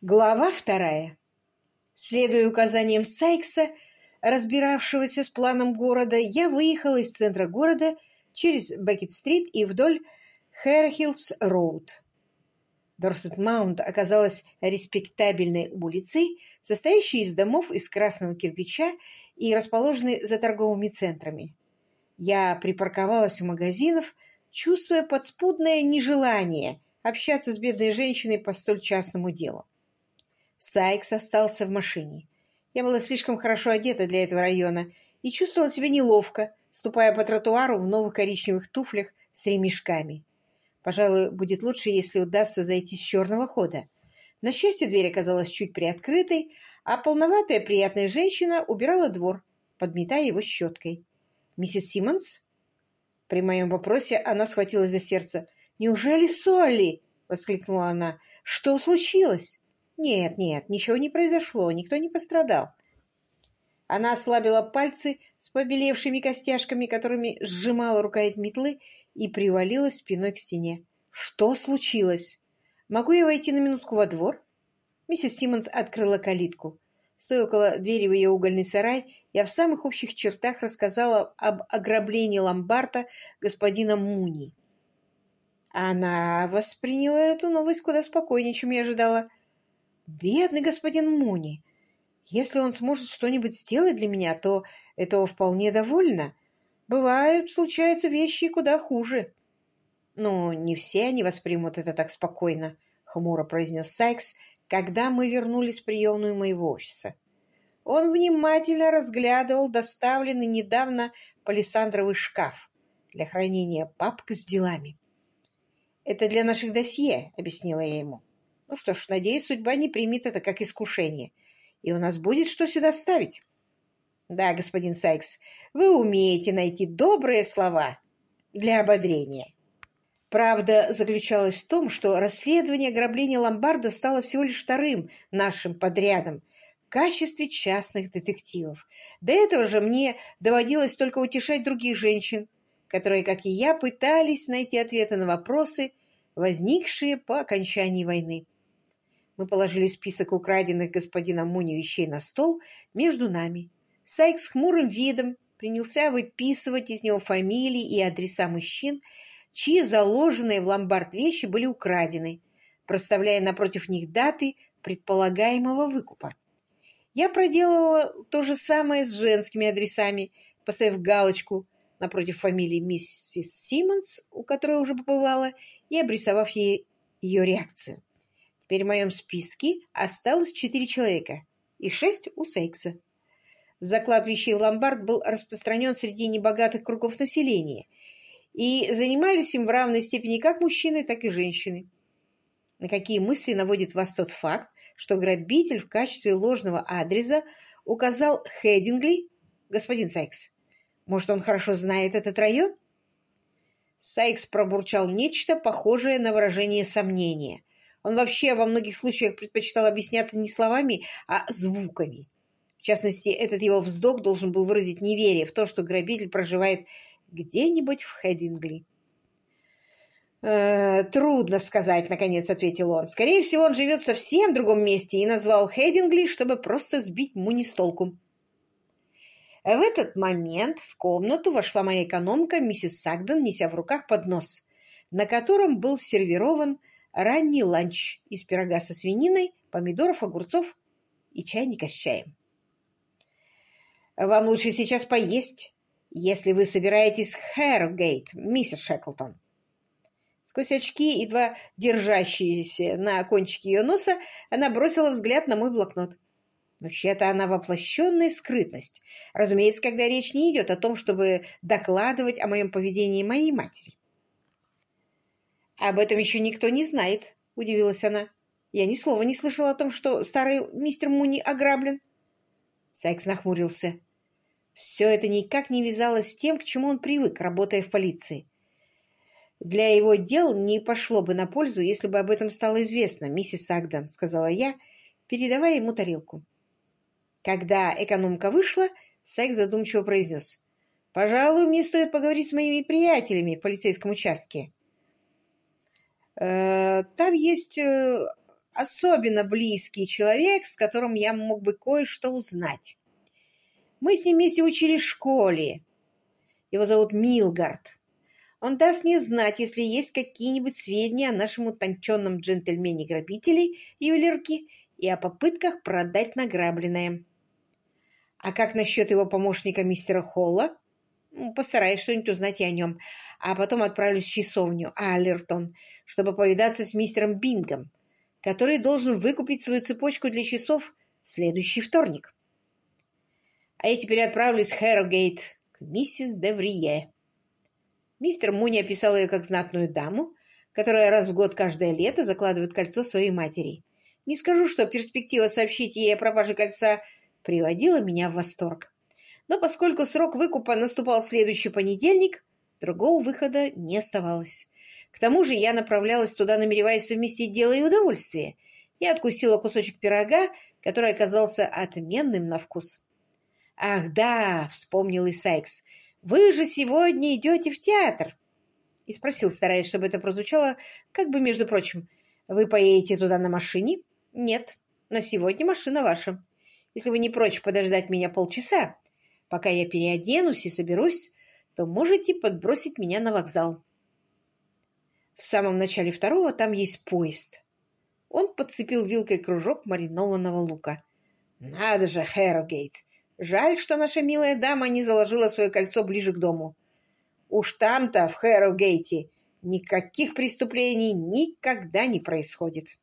Глава вторая. Следуя указаниям Сайкса, разбиравшегося с планом города, я выехала из центра города через Беккет-стрит и вдоль Хэрхиллс-роуд. Дорсет-Маунт оказалась респектабельной улицей, состоящей из домов из красного кирпича и расположенной за торговыми центрами. Я припарковалась у магазинов, чувствуя подспудное нежелание общаться с бедной женщиной по столь частному делу. Сайкс остался в машине. Я была слишком хорошо одета для этого района и чувствовала себя неловко, ступая по тротуару в новых коричневых туфлях с ремешками. Пожалуй, будет лучше, если удастся зайти с черного хода. На счастье, дверь оказалась чуть приоткрытой, а полноватая приятная женщина убирала двор, подметая его щеткой. «Миссис Симмонс?» При моем вопросе она схватилась за сердце. «Неужели Солли?» — воскликнула она. «Что случилось?» Нет, нет, ничего не произошло, никто не пострадал. Она ослабила пальцы с побелевшими костяшками, которыми сжимала рукоять метлы и привалилась спиной к стене. Что случилось? Могу я войти на минутку во двор? Миссис Симмонс открыла калитку. Стоя около двери в ее угольный сарай, я в самых общих чертах рассказала об ограблении ломбарда господина Муни. Она восприняла эту новость куда спокойнее, чем я ожидала. Бедный господин Муни! Если он сможет что-нибудь сделать для меня, то этого вполне довольно. Бывают, случаются вещи куда хуже. Но не все они воспримут это так спокойно, — хмуро произнес Сайкс, когда мы вернулись в приемную моего офиса. Он внимательно разглядывал доставленный недавно палисандровый шкаф для хранения папок с делами. «Это для наших досье», — объяснила я ему. Ну что ж, надеюсь, судьба не примет это как искушение, и у нас будет что сюда ставить. Да, господин Сайкс, вы умеете найти добрые слова для ободрения. Правда заключалась в том, что расследование ограбления ломбарда стало всего лишь вторым нашим подрядом в качестве частных детективов. До этого же мне доводилось только утешать других женщин, которые, как и я, пытались найти ответы на вопросы, возникшие по окончании войны. Мы положили список украденных господином Муни вещей на стол между нами. Сайк с хмурым видом принялся выписывать из него фамилии и адреса мужчин, чьи заложенные в ломбард вещи были украдены, проставляя напротив них даты предполагаемого выкупа. Я проделывала то же самое с женскими адресами, поставив галочку напротив фамилии миссис Симмонс, у которой уже побывала, и обрисовав ей ее реакцию. Теперь в моем списке осталось четыре человека и шесть у Сейкса. Заклад вещей в ломбард был распространен среди небогатых кругов населения, и занимались им в равной степени как мужчины, так и женщины. На какие мысли наводит вас тот факт, что грабитель в качестве ложного адреса указал Хейдингли, господин Сайкс? Может, он хорошо знает этот район? Сайкс пробурчал нечто похожее на выражение сомнения, он вообще во многих случаях предпочитал объясняться не словами, а звуками. В частности, этот его вздох должен был выразить неверие в то, что грабитель проживает где-нибудь в Хэдингли. «Э, «Трудно сказать», — наконец ответил он. «Скорее всего, он живет совсем другом месте и назвал Хэдингли, чтобы просто сбить Муни с толку». В этот момент в комнату вошла моя экономка, миссис Сагден, неся в руках поднос, на котором был сервирован ранний ланч из пирога со свининой, помидоров, огурцов и чайника с чаем. «Вам лучше сейчас поесть, если вы собираетесь в Хэргейт, миссис Шеклтон». Сквозь очки, едва держащиеся на кончике ее носа, она бросила взгляд на мой блокнот. Вообще-то она воплощенная скрытность. Разумеется, когда речь не идет о том, чтобы докладывать о моем поведении моей матери. «Об этом еще никто не знает», — удивилась она. «Я ни слова не слышала о том, что старый мистер Муни ограблен». Сайкс нахмурился. Все это никак не вязалось с тем, к чему он привык, работая в полиции. «Для его дел не пошло бы на пользу, если бы об этом стало известно, миссис Агден», — сказала я, передавая ему тарелку. Когда экономка вышла, Сайк задумчиво произнес. «Пожалуй, мне стоит поговорить с моими приятелями в полицейском участке. Э, там есть э, особенно близкий человек, с которым я мог бы кое-что узнать. Мы с ним вместе учились в школе. Его зовут Милгард. Он даст мне знать, если есть какие-нибудь сведения о нашем утонченном джентльмене-грабителе ювелирки и о попытках продать награбленное. А как насчет его помощника мистера Холла? Постараюсь что-нибудь узнать о нем. А потом отправлюсь в часовню Аллертон, чтобы повидаться с мистером Бингом, который должен выкупить свою цепочку для часов в следующий вторник. А я теперь отправлюсь в Хэррогейт к миссис Деврие. Мистер Муни описал ее как знатную даму, которая раз в год каждое лето закладывает кольцо своей матери. Не скажу, что перспектива сообщить ей о пропаже кольца приводила меня в восторг. Но поскольку срок выкупа наступал в следующий понедельник, другого выхода не оставалось. К тому же я направлялась туда, намереваясь совместить дело и удовольствие. Я откусила кусочек пирога, который оказался отменным на вкус. «Ах, да!» — вспомнил и Сайкс. «Вы же сегодня идете в театр!» И спросил, стараясь, чтобы это прозвучало, как бы, между прочим, «Вы поедете туда на машине?» «Нет, на сегодня машина ваша. Если вы не прочь подождать меня полчаса, пока я переоденусь и соберусь, то можете подбросить меня на вокзал». В самом начале второго там есть поезд. Он подцепил вилкой кружок маринованного лука. «Надо же, Хэррогейт! Жаль, что наша милая дама не заложила свое кольцо ближе к дому. Уж там-то, в Хэррогейте, никаких преступлений никогда не происходит».